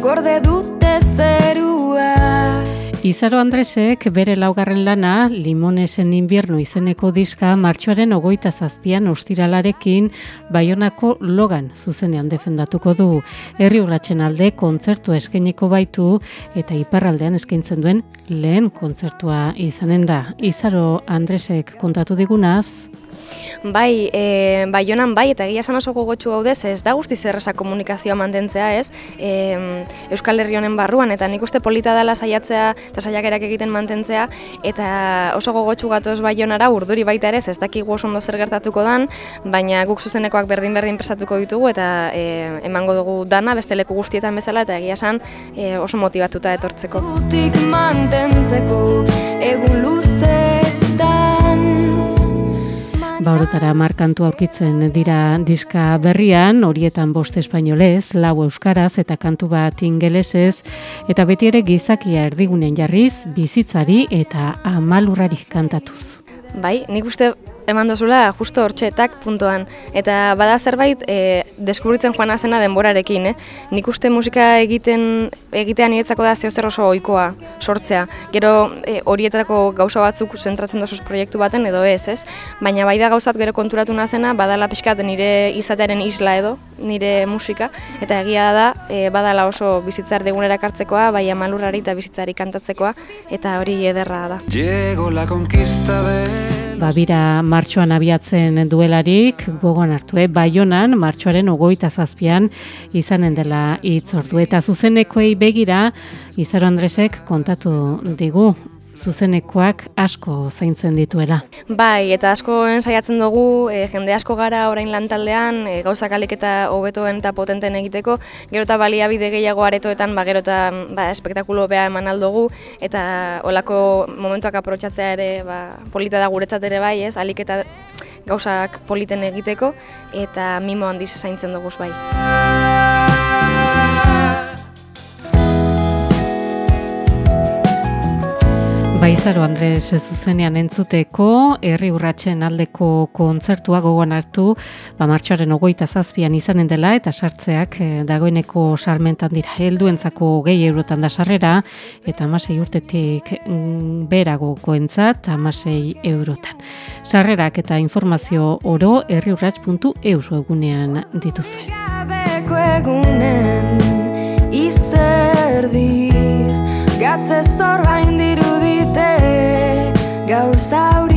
dute zerua Izaro Andresek bere laugarren lana Limonesen invierno izeneko diska martxoaren ogoita zazpian ostiralarekin Baionako logan zuzenean defendatuko du. Herri urratxen alde kontzertua eskeneko baitu eta iparraldean eskaintzen duen lehen kontzertua izanen da. Izaro Andresek kontatu digunaz, Bai, e, bai jonan bai, eta egia esan oso gogotxu gaudez, ez da guzti zerresa komunikazioa mantentzea, ez? E, Euskal Herri honen barruan, eta nik uste polita dela saiatzea eta saiakerak egiten mantentzea, eta oso gogotxu gatoz bai jonara, urduri baita ere, ez dakigu oso ondo zer gertatuko dan, baina guk zuzenekoak berdin-berdin presatuko ditugu, eta e, emango dugu dana, beste leku guztietan bezala, eta egia esan e, oso motivatuta etortzeko. Mantentzeko egun orotara markantu aurkitzen dira diska berrian, horietan bost espainolez, lau euskaraz eta kantu bat ingelesez, eta beti ere gizakia erdigunen jarriz, bizitzari eta amalurrari kantatuz. Bai, nik uste eman dozula justo hortxetak puntuan. Eta bada zerbait e, deskubritzen joan azena denborarekin, eh? Nik uste musika egiten egitea niretzako da zehozer oso ohikoa sortzea. Gero e, horietako gauza batzuk zentratzen dozuz proiektu baten edo ez, ez? Baina bai da gauzat gero konturatu nazena, badala pixkat nire izatearen isla edo, nire musika, eta egia da, e, badala oso bizitzar degunera kartzekoa, bai amalurrari eta bizitzari kantatzekoa, eta hori ederra da. Llegó la conquista de Ba, bira martxoan abiatzen duelarik, gogoan hartu, eh? Baionan, martxoaren ogoita zazpian izanen dela hitzordu Eta zuzenekoei begira, Izaro Andresek kontatu digu, zuzenekoak asko zaintzen dituela. Bai, eta asko saiatzen dugu, e, jende asko gara orain lantaldean, e, gauzak alik eta hobetoen eta potenten egiteko, gero eta baliabide gehiago aretoetan, ba, gero eta ba, espektakulo beha eman aldugu, eta olako momentuak aprotxatzea ere, ba, polita da guretzat ere bai, ez, alik eta gauzak politen egiteko, eta mimo handiz zaintzen dugu bai. Baizaro Andres zuzenean entzuteko, herri urratsen aldeko kontzertua gogoan hartu, ba martxoaren ogoita zazpian izanen dela, eta sartzeak eh, dagoeneko salmentan dira helduentzako gehi eurotan da sarrera, eta amasei urtetik mm, berago koentzat, amasei eurotan. Sarrerak eta informazio oro herriurrats.eus egunean dituzue. dinossauro